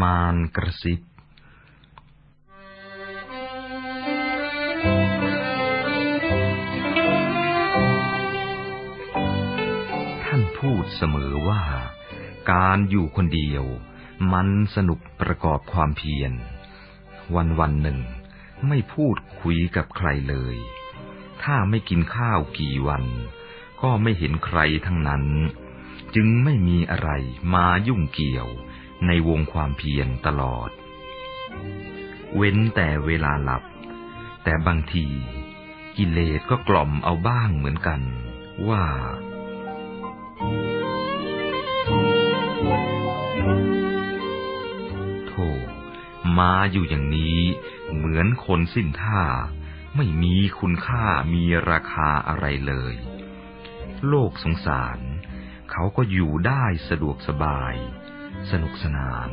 มารกระซิบท่านพูดเสมอว่า การอยู่คนเดียว มันสนุกประกอบความเพียร วันวันหนึ่ง ไม่พูดคุยกับใครเลย ถ้าไม่กินข้าวกี่วัน ก็ไม่เห็นใครทั้งนั้น จึงไม่มีอะไรมายุ่งเกี่ยว ในวงความเพียรตลอด เว้นแต่เวลาหลับ แต่บางทีกิเลสก็กล่อมเอาบ้างเหมือนกัน ว่าโธ่มาอยู่อย่างนี้เหมือนคนสิ้นท่า ไม่มีคุณค่ามีราคาอะไรเลย โลกสงสาร เขาก็อยู่ได้สะดวกสบาย สนุกสนาน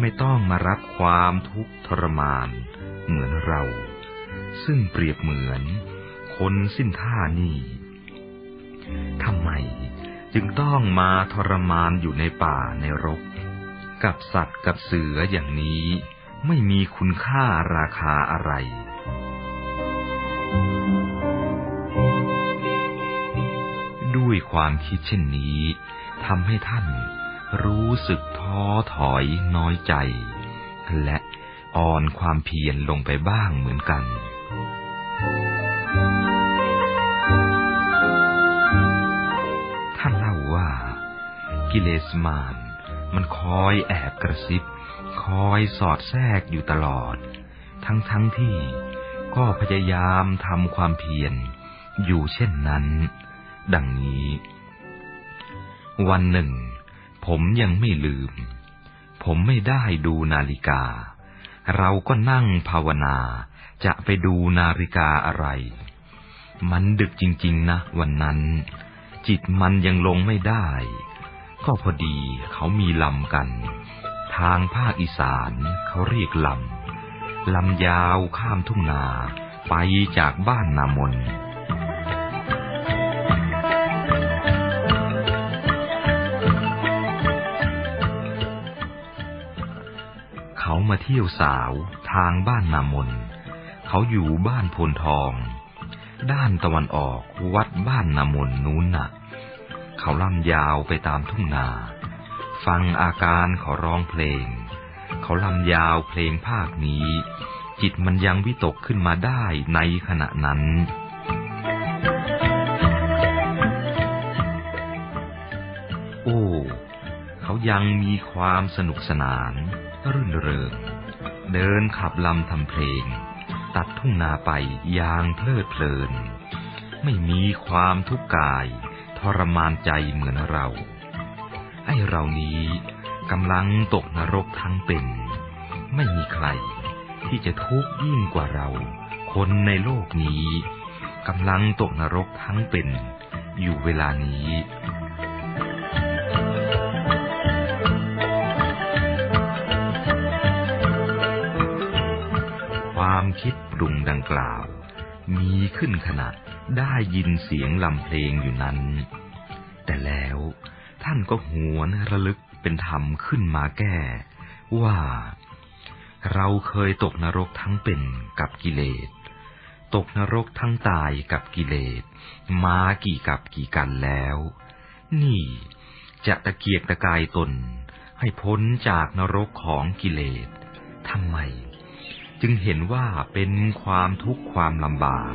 ไม่ต้องมารับความทุกข์ทรมาน เหมือนเรา ซึ่งเปรียบเหมือน คนสิ้นท่านี่ทำไมจึงต้องมาทรมานอยู่ในป่าในรก กับสัตว์กับเสืออย่างนี้ไม่มีคุณค่าราคาอะไร ด้วยความคิดเช่นนี้ทำให้ท่าน รู้สึกท้อถอยน้อยใจ และอ่อนความเพียรลงไปบ้างเหมือนกัน ท่านเล่าว่า กิเลสมารมันคอยแอบกระซิบ คอยสอดแทรกอยู่ตลอด ทั้งทั้งที่ก็พยายามทำความเพียรอยู่เช่นนั้น ดังนี้ วันหนึ่ง ผมยังไม่ลืม ผมไม่ได้ดูนาฬิกา เราก็นั่งภาวนา จะไปดูนาฬิกาอะไร มันดึกจริง ๆ นะ วันนั้น จิตมันยังลงไม่ได้ ก็พอดีเขามีลำกัน ทางภาคอีสานเขาเรียกลำลำยาวข้ามทุ่งนา ไปจากบ้านนามน เขามาเที่ยวสาวทางบ้านนามน เขาอยู่บ้านโพนทอง ด้านตะวันออกวัดบ้านนามนนู้นน่ะ เขาล่ำยาวไปตามทุ่งนา ฟังอาการเขาร้องเพลง เขาลำยาวเพลงภาคนี้ จิตมันยังวิตกขึ้นมาได้ในขณะนั้นโอ้ เขายังมีความสนุกสนาน รื่นเริง เดินขับลำทำเพลง ตัดทุ่งนาไปอย่างเพลิดเพลิน ไม่มีความทุกข์กายทรมานใจเหมือนเรา ไอเรานี้กำลังตกนรกทั้งเป็น ไม่มีใครที่จะทุกข์ยิ่งกว่าเรา คนในโลกนี้กำลังตกนรกทั้งเป็น อยู่เวลานี้ ความคิดปรุงดังกล่าว มีขึ้นขณะได้ยินเสียงลำเพลงอยู่นั้น แต่แล้วท่านก็หวนระลึกเป็นธรรมขึ้นมาแก้ ว่า เราเคยตกนรกทั้งเป็นกับกิเลส ตกนรกทั้งตายกับกิเลส มากี่กับกี่กันแล้ว นี่จะตะเกียกตะกายตนให้พ้นจากนรกของกิเลสทำไม จึงเห็นว่าเป็นความทุกข์ความลำบาก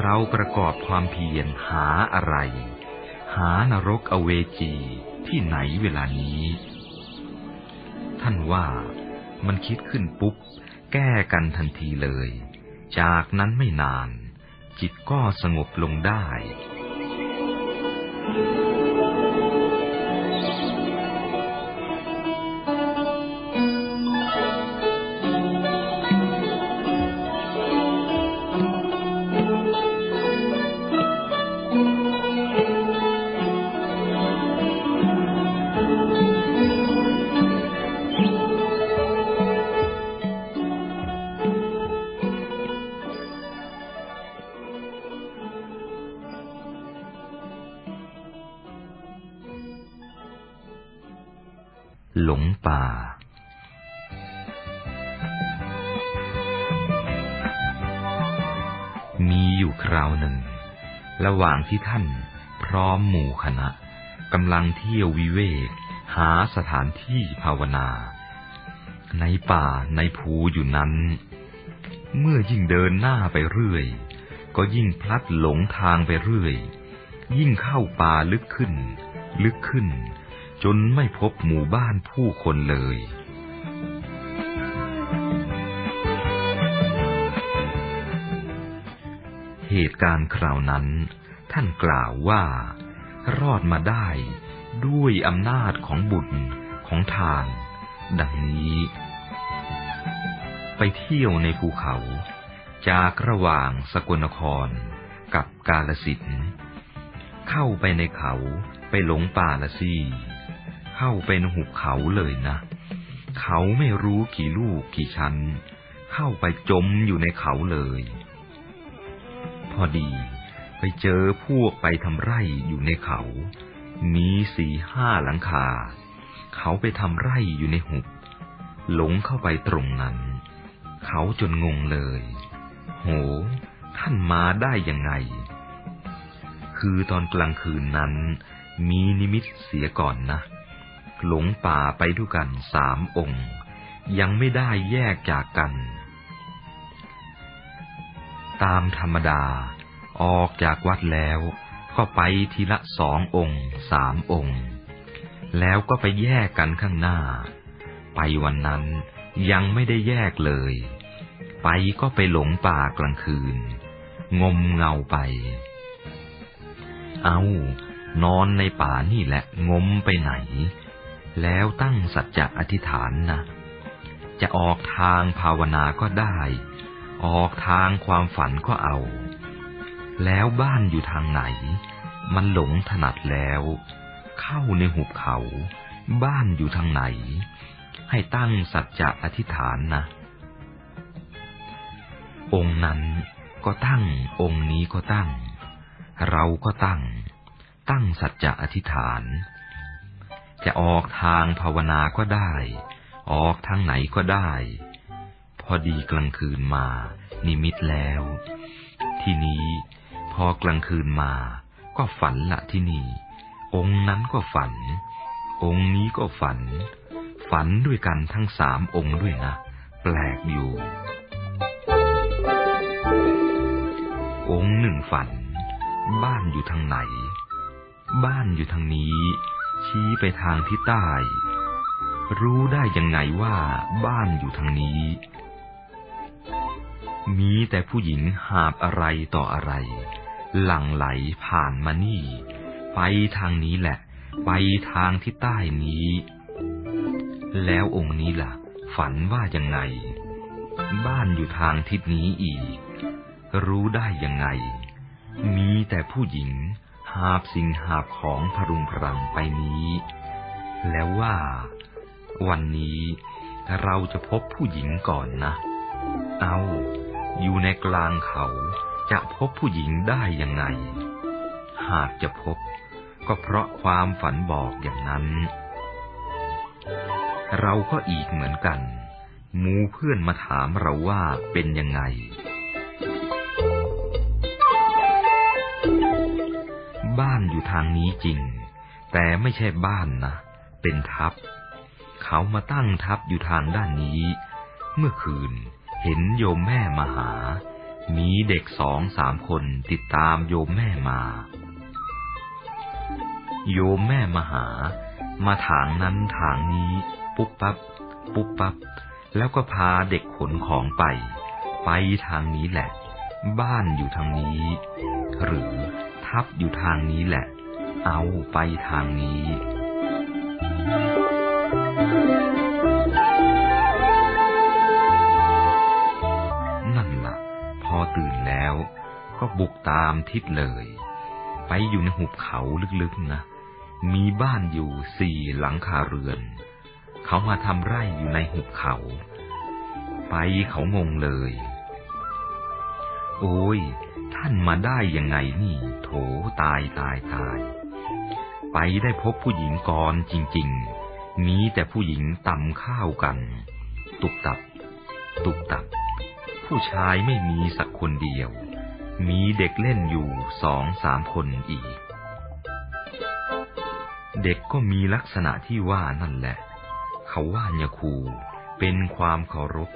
เราประกอบความเพียรหาอะไร หานรกอเวจีที่ไหนเวลานี้ ท่านว่ามันคิดขึ้นปุ๊บ แก้กันทันทีเลย จากนั้นไม่นาน จิตก็สงบลงได้ หลงป่า มีอยู่คราวหนึ่ง ระหว่างที่ท่านพร้อมหมู่คณะกำลังเที่ยววิเวก หาสถานที่ภาวนา ในป่าในภูอยู่นั้น เมื่อยิ่งเดินหน้าไปเรื่อย ก็ยิ่งพลัดหลงทางไปเรื่อย ยิ่งเข้าป่าลึกขึ้น ลึกขึ้น จนไม่พบหมู่บ้านผู้คนเลย เหตุการณ์คราวนั้น ท่านกล่าวว่า รอดมาได้ด้วยอำนาจของบุญของทาน ดังนี้ ไปเที่ยวในภูเขา จากระหว่างสกลนครกับกาลสินเข้าไปในเขาไปหลงป่าละซี เข้าไปในหุบเขาเลยนะ เขาไม่รู้กี่ลูกกี่ชั้น เข้าไปจมอยู่ในเขาเลย พอดี ไปเจอพวกไปทำไร่อยู่ในเขา มีสี่ห้าหลังคา เขาไปทำไร่อยู่ในหุบ หลงเข้าไปตรงนั้น เขาจนงงเลย โห ท่านมาได้ยังไง คือตอนกลางคืนนั้นมีนิมิตเสียก่อนนะ หลงป่าไปด้วยกันสามองค์ ยังไม่ได้แยกจากกัน ตามธรรมดาออกจากวัดแล้วก็ไปทีละสององค์สามองค์ แล้วก็ไปแยกกันข้างหน้า ไปวันนั้นยังไม่ได้แยกเลย ไปก็ไปหลงป่ากลางคืน งมเงาไป เอานอนในป่านี่แหละงมไปไหน แล้วตั้งสัจจะอธิษฐานนะ จะออกทางภาวนาก็ได้ ออกทางความฝันก็เอา แล้วบ้านอยู่ทางไหน มันหลงถนัดแล้ว เข้าในหุบเขา บ้านอยู่ทางไหน ให้ตั้งสัจจะอธิษฐานนะ องค์นั้นก็ตั้ง องค์นี้ก็ตั้ง เราก็ตั้ง ตั้งสัจจะอธิษฐาน จะออกทางภาวนาก็ได้ ออกทางไหนก็ได้ พอดีกลางคืนมา นิมิตแล้ว ทีนี้พอกลางคืนมา ก็ฝันละที่นี่ องค์นั้นก็ฝัน องค์นี้ก็ฝัน ฝันด้วยกันทั้งสามองค์ด้วยนะ แปลกอยู่ องค์หนึ่งฝัน บ้านอยู่ทางไหน บ้านอยู่ทางนี้ ชี้ไปทางทิศใต้ รู้ได้ยังไงว่าบ้านอยู่ทางนี้ มีแต่ผู้หญิงหาบอะไรต่ออะไร หลั่งไหลผ่านมานี่ ไปทางนี้แหละ ไปทางทิศใต้นี้ แล้วองค์นี้ล่ะ ฝันว่ายังไง บ้านอยู่ทางทิศนี้อีก รู้ได้ยังไง มีแต่ผู้หญิง หาบสิ่งหาบของพรุงพรังไปนี้ แล้วว่า วันนี้เราจะพบผู้หญิงก่อนนะ เอาอยู่ในกลางเขาจะพบผู้หญิงได้ยังไง หากจะพบ ก็เพราะความฝันบอกอย่างนั้น เราก็อีกเหมือนกัน มูเพื่อนมาถามเราว่าเป็นยังไง บ้านอยู่ทางนี้จริง แต่ไม่ใช่บ้านนะ เป็นทับ เขามาตั้งทับอยู่ทางด้านนี้ เมื่อคืนเห็นโยมแม่มาหา มีเด็กสองสามคนติดตามโยมแม่มา โยมแม่มาหา มาถางนั้นถางนี้ ปุ๊บปับ๊บปุ๊บปับ๊บแล้วก็พาเด็กขนของไป ไปทางนี้แหละ บ้านอยู่ทางนี้ หรือ ทับอยู่ทางนี้แหละ เอาไปทางนี้นั่นละ่ะพอตื่นแล้วก็บุกตามทิศเลย ไปอยู่ในหุบเขาลึกๆนะ มีบ้านอยู่สี่หลังคาเรือน เขามาทำไร่อยู่ในหุบเขา ไปเขางงเลย โอ้ย ท่านมาได้ยังไงนี่ โถตายตายตาย ไปได้พบผู้หญิงกรจริง ๆ มีแต่ผู้หญิงตำข้าวกัน ตุกตับ ตุกตับ ผู้ชายไม่มีสักคนเดียว มีเด็กเล่นอยู่สองสามคนอีก เด็กก็มีลักษณะที่ว่านั่นแหละ เขาว่าเนยครูเป็นความเคารพ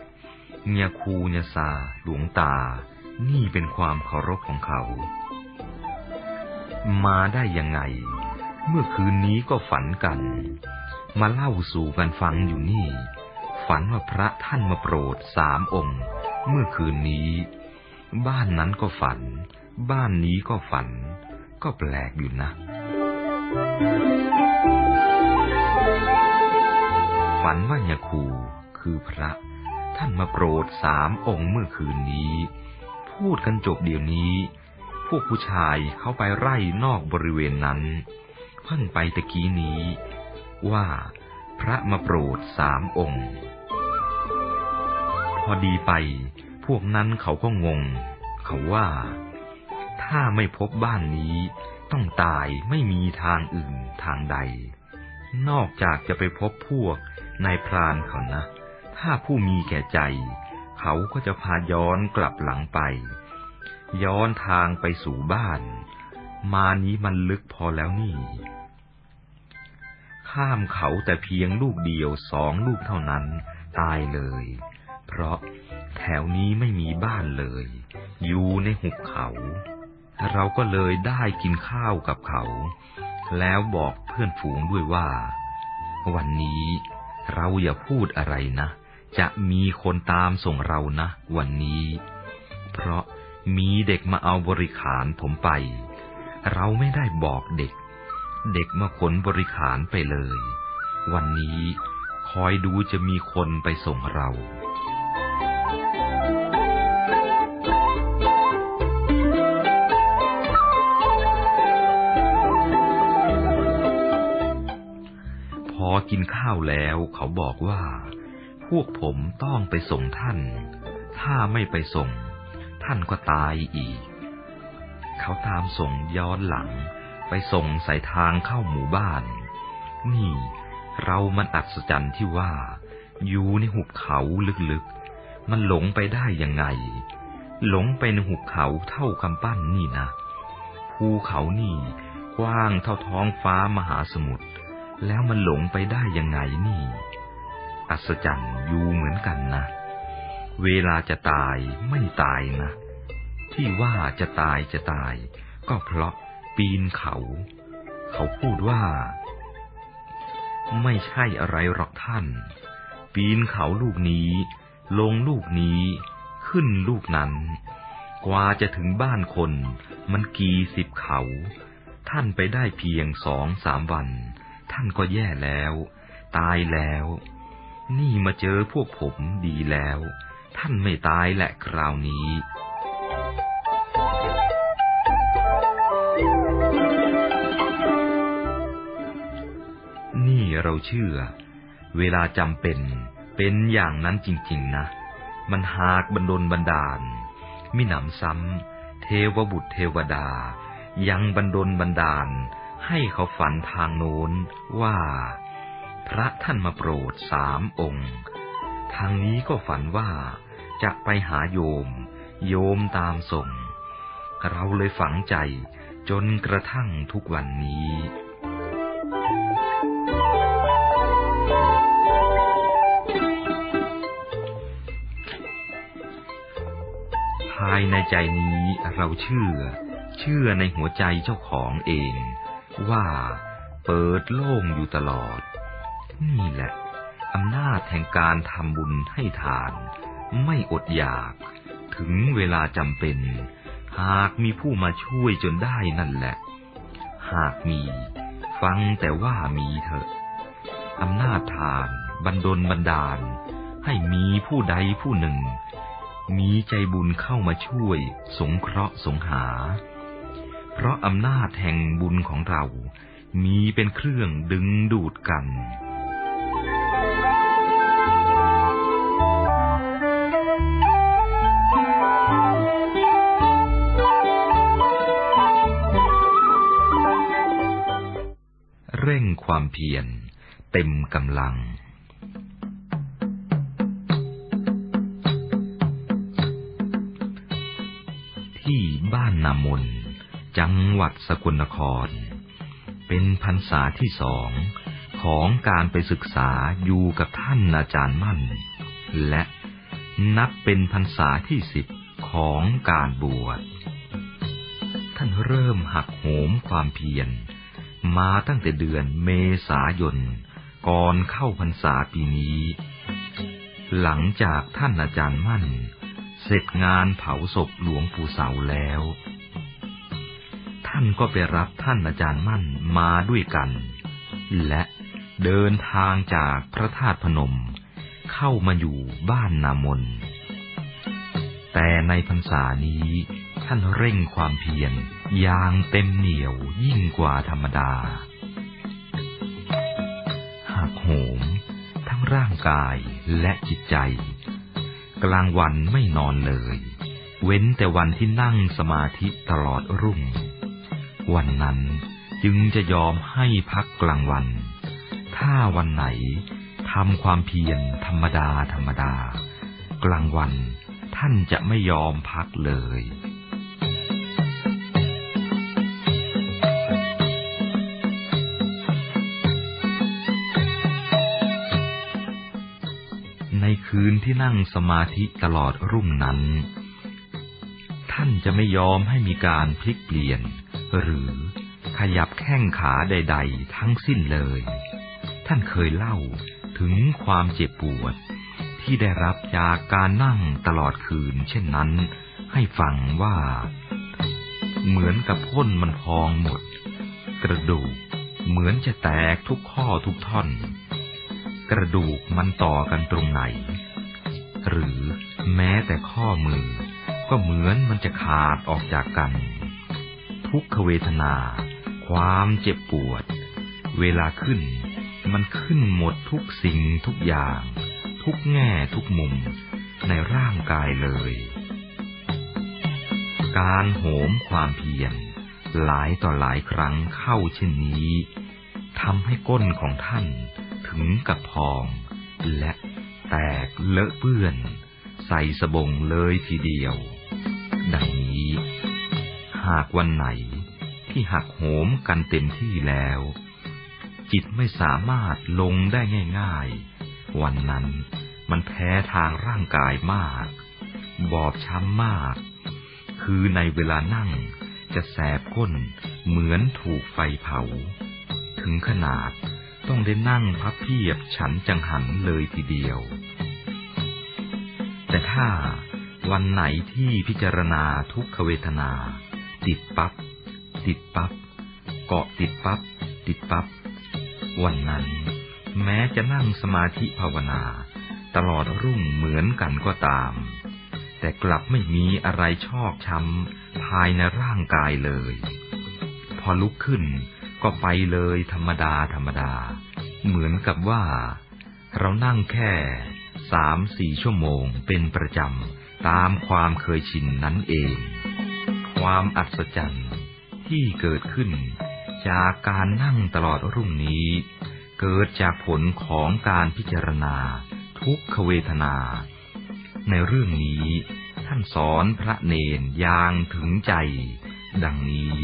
เนยครูเนยซาหลวงตา นี่เป็นความเคารพของเขา มาได้ยังไง เมื่อคืนนี้ก็ฝันกัน มาเล่าสู่กันฟังอยู่นี่ ฝันว่าพระท่านมาโปรดสามองค์ เมื่อคืนนี้ บ้านนั้นก็ฝัน บ้านนี้ก็ฝัน ก็แปลกอยู่นะ ฝันว่าเนี่ยครูคือพระท่านมาโปรดสามองค์เมื่อคืนนี้ พูดกันจบเดี๋ยวนี้ พวกผู้ชายเข้าไปไร่นอกบริเวณนั้น เพิ่งไปตะกี้นี้ ว่าพระมาโปรดสามองค์ พอดีไป พวกนั้นเขาก็งง เขาว่า ถ้าไม่พบบ้านนี้ ต้องตายไม่มีทางอื่นทางใด นอกจากจะไปพบพวกนายพรานเขานะ ถ้าผู้มีแก่ใจ เขาก็จะพาย้อนกลับหลังไป ย้อนทางไปสู่บ้าน มานี้มันลึกพอแล้วนี่ ข้ามเขาแต่เพียงลูกเดียวสองลูกเท่านั้น ตายเลย เพราะแถวนี้ไม่มีบ้านเลย อยู่ในหุบเขา เราก็เลยได้กินข้าวกับเขา แล้วบอกเพื่อนฝูงด้วยว่า วันนี้เราอย่าพูดอะไรนะ จะมีคนตามส่งเรานะ วันนี้ เพราะมีเด็กมาเอาบริขารผมไป เราไม่ได้บอกเด็ก เด็กมาขนบริขารไปเลย วันนี้คอยดูจะมีคนไปส่งเราพอกินข้าวแล้วเขาบอกว่า วกผมต้องไปส่งท่าน ถ้าไม่ไปส่ง ท่านก็ตายอีก เขาตามส่งย้อนหลัง ไปส่งใส่ทางเข้าหมู่บ้าน นี่ เรามันอัศจรรย์ที่ว่า อยู่ในหุบเขาลึกๆ มันหลงไปได้ยังไง หลงไปในหุบเขาเท่ากำปั้นนี่นะ ภูเขานี่กว้างเท่าท้องฟ้ามหาสมุทร แล้วมันหลงไปได้ยังไงนี่ อัศจรรย์อยู่เหมือนกันนะ เวลาจะตายไม่ตายนะ ที่ว่าจะตายจะตาย ก็เพราะปีนเขา เขาพูดว่า ไม่ใช่อะไรหรอกท่าน ปีนเขาลูกนี้ ลงลูกนี้ ขึ้นลูกนั้น กว่าจะถึงบ้านคน มันกี่สิบเขา ท่านไปได้เพียงสองสามวัน ท่านก็แย่แล้ว ตายแล้ว นี่มาเจอพวกผมดีแล้ว ท่านไม่ตายแหละคราวนี้ นี่เราเชื่อ เวลาจำเป็น เป็นอย่างนั้นจริง ๆ นะ มันหากบันดลบันดาล มิหนำซ้ำ เทวบุตรเทวดา ยังบันดลบันดาล ให้เขาฝันทางโน้นว่า พระท่านมาโปรดสามองค์ ทางนี้ก็ฝันว่าจะไปหาโยม โยมตามส่ง เราเลยฝังใจจนกระทั่งทุกวันนี้ภายในใจนี้เราเชื่อ เชื่อในหัวใจเจ้าของเอง ว่าเปิดโล่งอยู่ตลอด นี่แหละอำนาจแห่งการทำบุญให้ทาน ไม่อดอยาก ถึงเวลาจำเป็น หากมีผู้มาช่วยจนได้นั่นแหละ หากมี ฟังแต่ว่ามีเถอะอำนาจทาน บันดลบันดาล ให้มีผู้ใดผู้หนึ่ง มีใจบุญเข้ามาช่วย สงเคราะห์สงหา เพราะอำนาจแห่งบุญของเรา มีเป็นเครื่องดึงดูดกัน เร่งความเพียรเต็มกำลัง ที่บ้านนามนจังหวัดสกลนคร เป็นพรรษาที่สองของการไปศึกษาอยู่กับท่านอาจารย์มั่น และนับเป็นพรรษาที่สิบของการบวช ท่านเริ่มหักโหมความเพียร มาตั้งแต่เดือนเมษายน ก่อนเข้าพรรษาปีนี้ หลังจากท่านอาจารย์มั่น เสร็จงานเผาศพหลวงปู่เสาแล้ว ท่านก็ไปรับท่านอาจารย์มั่นมาด้วยกัน และเดินทางจากพระธาตุพนม เข้ามาอยู่บ้านนามนแต่ในพรรษานี้ ท่านเร่งความเพียรอย่างเต็มเหนียวยิ่งกว่าธรรมดา หากโหม ทั้งร่างกายและจิตใจ กลางวันไม่นอนเลย เว้นแต่วันที่นั่งสมาธิตลอดรุ่ง วันนั้นจึงจะยอมให้พักกลางวัน ถ้าวันไหนทำความเพียรธรรมดาธรรมดา กลางวันท่านจะไม่ยอมพักเลย คืนที่นั่งสมาธิตลอดรุ่งนั้น ท่านจะไม่ยอมให้มีการพลิกเปลี่ยน หรือขยับแข้งขาใด ๆ ทั้งสิ้นเลย ท่านเคยเล่าถึงความเจ็บปวด ที่ได้รับจากการนั่งตลอดคืน เช่นนั้น ให้ฟังว่า เหมือนกับพ้นมันพองหมด กระดูกเหมือนจะแตกทุกข้อทุกท่อน กระดูกมันต่อกันตรงไหน หรือแม้แต่ข้อมือ ก็เหมือนมันจะขาดออกจากกัน ทุกขเวทนา ความเจ็บปวด เวลาขึ้น มันขึ้นหมดทุกสิ่งทุกอย่าง ทุกแง่ทุกมุมในร่างกายเลย การโหมความเพียรหลายต่อหลายครั้งเข้าเช่นนี้ทำให้ก้นของท่านถึงกับพองและ แตกเลอะเปื้อน ใส่สบงเลยทีเดียว ดังนี้ หากวันไหนที่หักโหมกันเต็มที่แล้ว จิตไม่สามารถลงได้ง่าย ๆ วันนั้นมันแพ้ทางร่างกายมาก บอบช้ำมาก คือในเวลานั่งจะแสบก้นเหมือนถูกไฟเผา ถึงขนาด ต้องได้นั่งพับเพียบฉันจังหันเลยทีเดียว แต่ถ้าวันไหนที่พิจารณาทุกขเวทนา ติดปับ๊บติดปับ๊บเกาะติดปับ๊บติดปับ๊บวันนั้น แม้จะนั่งสมาธิภาวนา ตลอดรุ่งเหมือนกันก็ตาม แต่กลับไม่มีอะไรชอกช้ำภายในร่างกายเลย พอลุกขึ้น ก็ไปเลยธรรมดาธรรมดา เหมือนกับว่า เรานั่งแค่สามสี่ชั่วโมงเป็นประจำตามความเคยชินนั้นเอง ความอัศจรรย์ที่เกิดขึ้นจากการนั่งตลอดรุ่งนี้ เกิดจากผลของการพิจารณา ทุกขเวทนา ในเรื่องนี้ท่านสอนพระเนนอย่างถึงใจ ดังนี้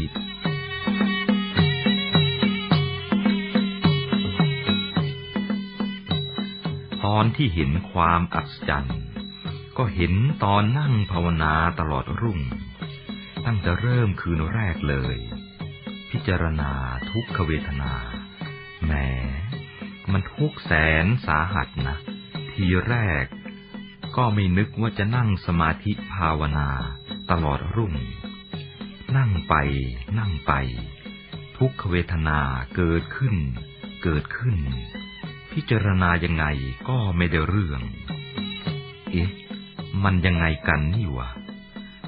อนที่เห็นความอัศจรรย์ก็เห็นตอนนั่งภาวนาตลอดรุ่ง ตั้งแต่เริ่มคืนแรกเลย พิจารณาทุกขเวทนาแหมมันทุกแสนสาหัสนะ ทีแรก ก็ไม่นึกว่าจะนั่งสมาธิภาวนาตลอดรุ่ง นั่งไป นั่งไป ทุกขเวทนาเกิดขึ้น เกิดขึ้น พิจารณายังไงก็ไม่ได้เรื่อง เอ๊ะ มันยังไงกันนี่วะ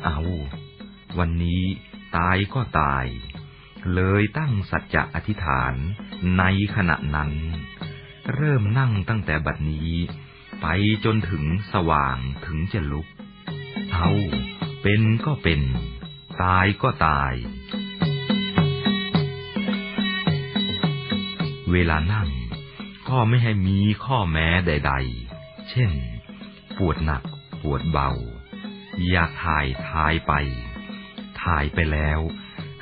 เอาวันนี้ตายก็ตาย เลยตั้งสัจจะอธิษฐานในขณะนั้น เริ่มนั่งตั้งแต่บัดนี้ ไปจนถึงสว่างถึงจะลุก เอาเป็นก็เป็น ตายก็ตาย เวลานั่ง ก็ไม่ให้มีข้อแม้ใด ๆ เช่น ปวดหนัก ปวดเบา อยาถ่ายทายไป ถ่ายไปแล้ว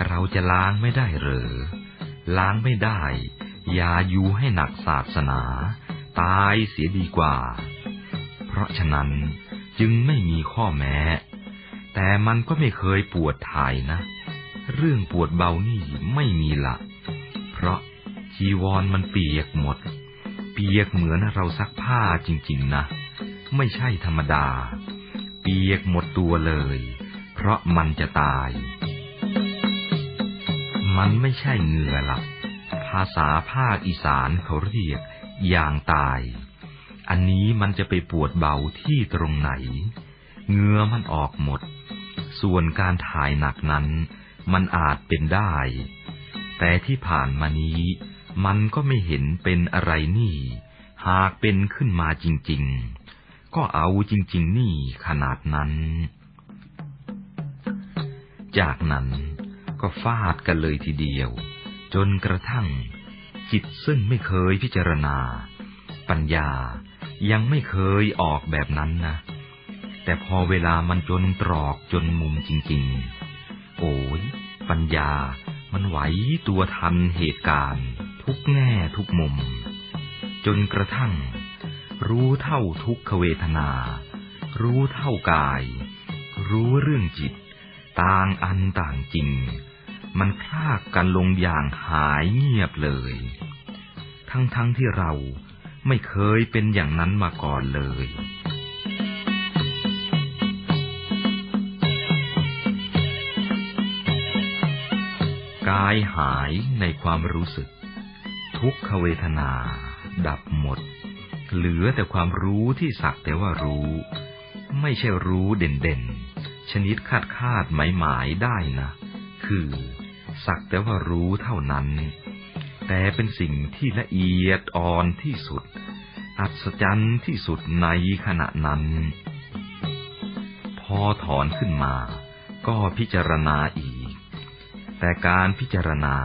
เราจะล้างไม่ได้หรือล้างไม่ได้ อย่าอยู่ให้หนักศาสนา ตายเสียดีกว่า เพราะฉะนั้นจึงไม่มีข้อแม้ แต่มันก็ไม่เคยปวดถ่ายนะ เรื่องปวดเบานี่ไม่มีละ เพราะจีวรมันเปียกหมด ปียกเหมือนเราซักผ้าจริง ๆ นะ ไม่ใช่ธรรมดา เปียกหมดตัวเลย เพราะมันจะตาย มันไม่ใช่เหงื่อหลับภาษาภาคอีสานเขาเรียกอย่างตาย อันนี้มันจะไปปวดเบาที่ตรงไหน เงื้อมันออกหมด ส่วนการถ่ายหนักนั้น มันอาจเป็นได้ แต่ที่ผ่านมานี้ มันก็ไม่เห็นเป็นอะไรนี่ หากเป็นขึ้นมาจริง ๆ ก็เอาจริง ๆ นี่ขนาดนั้น จากนั้นก็ฟาดกันเลยทีเดียว จนกระทั่ง จิตซึ่งไม่เคยพิจารณา ปัญญายังไม่เคยออกแบบนั้นนะ แต่พอเวลามันจนตรอกจนมุมจริง ๆ โอ้ยปัญญามันไหวตัวทันเหตุการณ์ ทุกแง่ทุกมุม จนกระทั่ง รู้เท่าทุกขเวทนา รู้เท่ากาย รู้เรื่องจิต ต่างอันต่างจริง มันพลากกันลงอย่างหายเงียบเลย ทั้งๆทที่เราไม่เคยเป็นอย่างนั้นมาก่อนเลยกายหายในความรู้สึก ทุกขเวทนา ดับหมด เหลือแต่ความรู้ที่สักแต่ว่ารู้ ไม่ใช่รู้เด่นๆ ชนิดคาดคาดหมายหมายได้นะ คือ สักแต่ว่ารู้เท่านั้น แต่เป็นสิ่งที่ละเอียดอ่อนที่สุด อัศจรรย์ที่สุดในขณะนั้น พอถอนขึ้นมา ก็พิจารณาอีก แต่การพิจารณา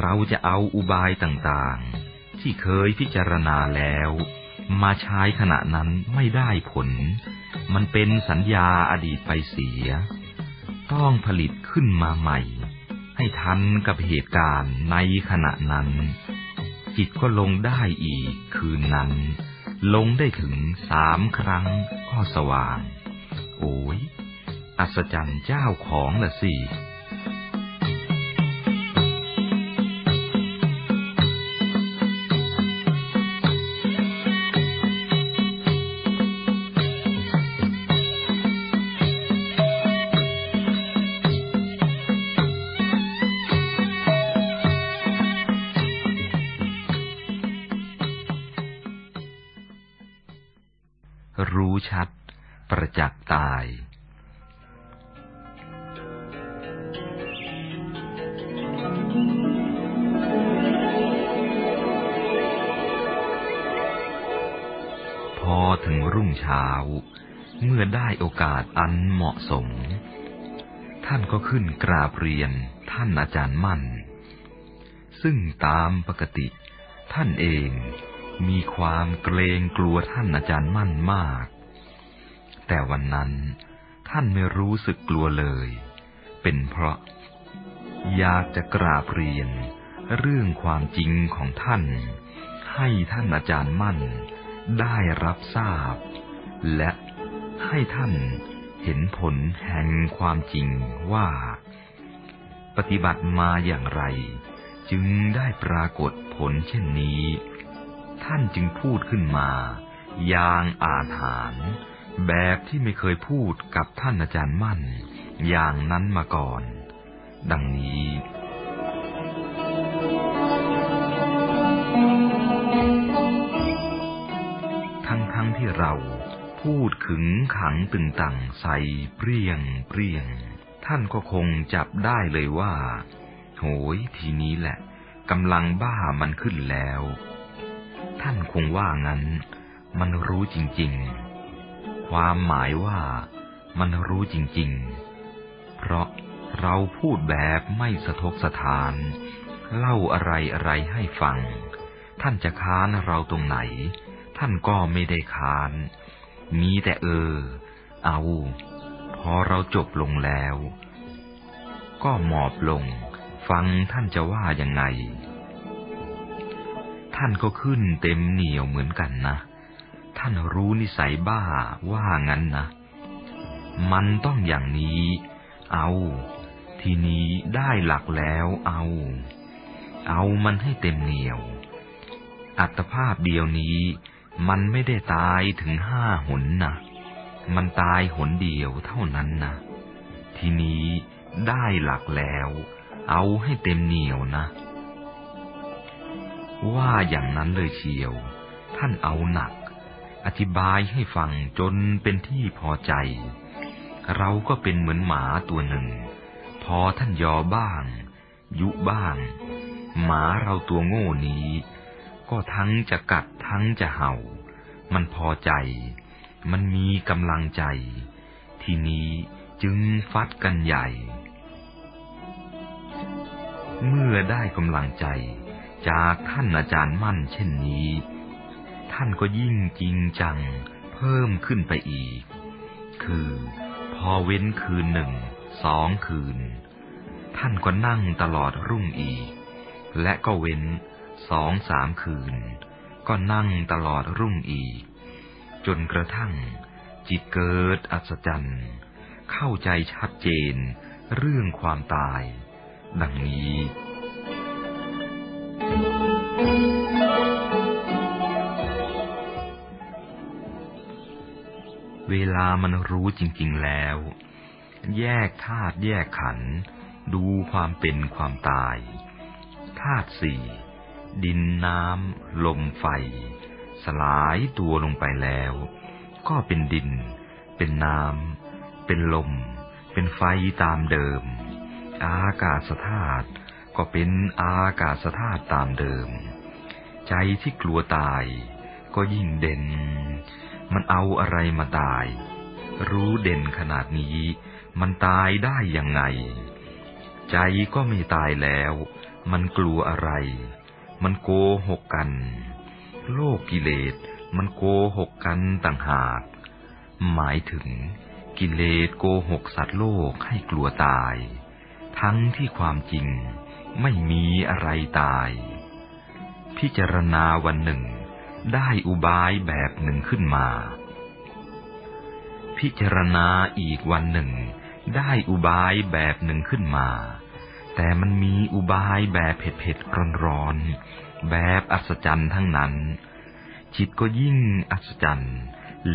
เราจะเอาอุบายต่างๆ ที่เคยพิจารณาแล้ว มาใช้ขณะนั้นไม่ได้ผล มันเป็นสัญญาอดีตไปเสีย ต้องผลิตขึ้นมาใหม่ ให้ทันกับเหตุการณ์ในขณะนั้น จิตก็ลงได้อีกคืนนั้น ลงได้ถึงสามครั้งก็สว่าง โอ้ยอัศจรรย์เจ้าของละสิ อันเหมาะสม ท่านก็ขึ้นกราบเรียนท่านอาจารย์มั่น ซึ่งตามปกติท่านเองมีความเกรงกลัวท่านอาจารย์มั่นมาก แต่วันนั้นท่านไม่รู้สึกกลัวเลย เป็นเพราะ อยากจะกราบเรียน เรื่องความจริงของท่าน ให้ท่านอาจารย์มั่น ได้รับทราบ และให้ท่าน เห็นผลแห่งความจริงว่า ปฏิบัติมาอย่างไร จึงได้ปรากฏผลเช่นนี้ ท่านจึงพูดขึ้นมา อย่างอาถรรพ์แบบที่ไม่เคยพูดกับท่านอาจารย์มั่น อย่างนั้นมาก่อน ดังนี้ทั้งทั้งที่เรา พูดขึงขังตึงตังใส่เปรี้ยงเปรี้ยง ท่านก็คงจับได้เลยว่า โหยทีนี้แหละกำลังบ้ามันขึ้นแล้ว ท่านคงว่างั้น มันรู้จริงๆ ความหมายว่ามันรู้จริงๆ เพราะเราพูดแบบไม่สะทกสถาน เล่าอะไรอะไรให้ฟัง ท่านจะค้านเราตรงไหน ท่านก็ไม่ได้ค้าน มีแต่เออ เอาพอเราจบลงแล้ว ก็หมอบลง ฟังท่านจะว่ายังไง ท่านก็ขึ้นเต็มเหนียวเหมือนกันนะ ท่านรู้นิสัยบ้าว่างั้นนะ มันต้องอย่างนี้ เอา ทีนี้ได้หลักแล้วเอา เอามันให้เต็มเหนียว อัตภาพเดียวนี้ มันไม่ได้ตายถึงห้าหนนะมันตายหนเดียวเท่านั้นนะทีนี้ได้หลักแล้ว เอาให้เต็มเหนียวนะ ว่าอย่างนั้นเลยเชียว ท่านเอาหนัก อธิบายให้ฟังจนเป็นที่พอใจ เราก็เป็นเหมือนหมาตัวหนึ่ง พอท่านยอบ้าง ยุบ้าง หมาเราตัวโง่นี้ ก็ทั้งจะกัด ทั้งจะเห่า มันพอใจ มันมีกำลังใจ ทีนี้จึงฟัดกันใหญ่ เมื่อได้กำลังใจ จากท่านอาจารย์มั่นเช่นนี้ ท่านก็ยิ่งจริงจัง เพิ่มขึ้นไปอีก คือพอเว้นคืนหนึ่ง สองคืน ท่านก็นั่งตลอดรุ่งอีก และก็เว้นสองสามคืน ก็นั่งตลอดรุ่งอีก จนกระทั่ง จิตเกิดอัศจรรย์ เข้าใจชัดเจน เรื่องความตาย ดังนี้ เวลามันรู้จริง ๆ แล้ว แยกธาตุแยกขันธ์ดูความเป็นความตาย ธาตุสี่ ดินน้ำ ลมไฟ สลายตัวลงไปแล้ว ก็เป็นดิน เป็นน้ำ เป็นลม เป็นไฟตามเดิม อากาศธาตุก็เป็นอากาศธาตุตามเดิม ใจที่กลัวตาย ก็ยิ่งเด่น มันเอาอะไรมาตาย รู้เด่นขนาดนี้ มันตายได้ยังไง ใจก็ไม่ตายแล้ว มันกลัวอะไร มันโกหกกัน โลกกิเลสมันโกหกกันต่างหาก หมายถึงกิเลสโกหกสัตว์โลกให้กลัวตาย ทั้งที่ความจริงไม่มีอะไรตาย พิจารณาวันหนึ่งได้อุบายแบบหนึ่งขึ้นมา พิจารณาอีกวันหนึ่ง ได้อุบายแบบหนึ่งขึ้นมา แต่มันมีอุบายแบบเผ็ดๆร้อนๆแบบอัศจรรย์ทั้งนั้น จิตก็ยิ่งอัศจรรย์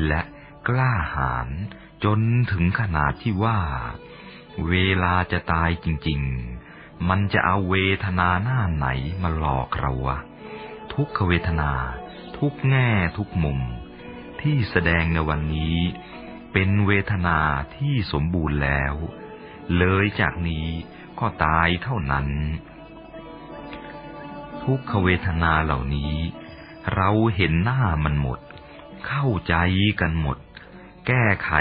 และกล้าหาญจนถึงขนาดที่ว่า เวลาจะตายจริง ๆ มันจะเอาเวทนาหน้าไหนมาหลอกเราวะทุกขเวทนา ทุกแง่ทุกมุม ที่แสดงในวันนี้ เป็นเวทนาที่สมบูรณ์แล้ว เลยจากนี้ ก็ตายเท่านั้น ทุกขเวทนาเหล่านี้ เราเห็นหน้ามันหมด เข้าใจกันหมด แก้ไข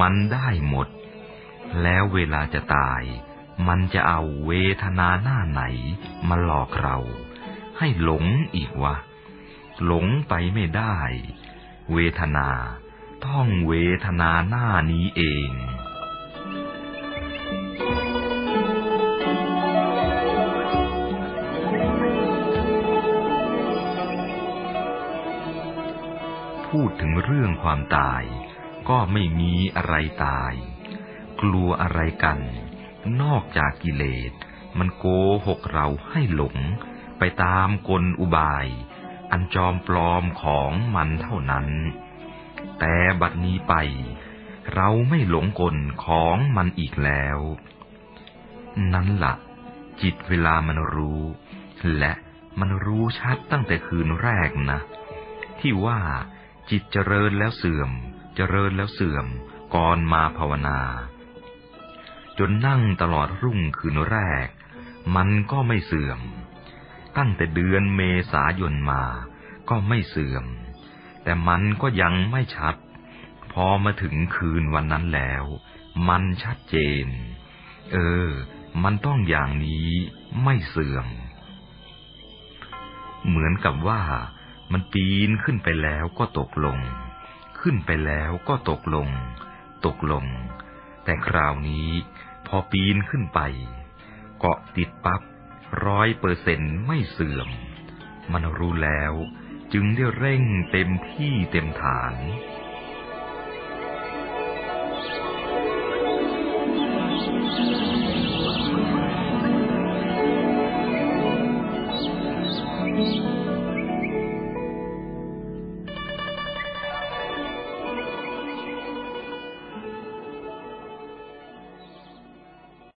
มันได้หมด แล้วเวลาจะตาย มันจะเอาเวทนาหน้าไหนมาหลอกเรา ให้หลงอีกวะ หลงไปไม่ได้ เวทนา ต้องเวทนาหน้านี้เอง พูดถึงเรื่องความตาย ก็ไม่มีอะไรตาย กลัวอะไรกัน นอกจากกิเลส มันโกหกเราให้หลง ไปตามกลอุบาย อันจอมปลอมของมันเท่านั้น แต่บัดนี้ไป เราไม่หลงกลของมันอีกแล้ว นั้นละ่ะ จิตเวลามันรู้ และมันรู้ชัดตั้งแต่คืนแรกนะ ที่ว่า จิตเจริญแล้วเสื่อม เจริญแล้วเสื่อม ก่อนมาภาวนา จนนั่งตลอดรุ่งคืนแรก มันก็ไม่เสื่อม ตั้งแต่เดือนเมษายนมา ก็ไม่เสื่อม แต่มันก็ยังไม่ชัด พอมาถึงคืนวันนั้นแล้ว มันชัดเจน เออ มันต้องอย่างนี้ไม่เสื่อม เหมือนกับว่า มันปีนขึ้นไปแล้วก็ตกลง ขึ้นไปแล้วก็ตกลง ตกลง แต่คราวนี้พอปีนขึ้นไป เกาะติดปับ๊บร้อยเปอร์เซ็นไม่เสื่อม มันรู้แล้วจึงได้เร่งเต็มที่เต็มฐาน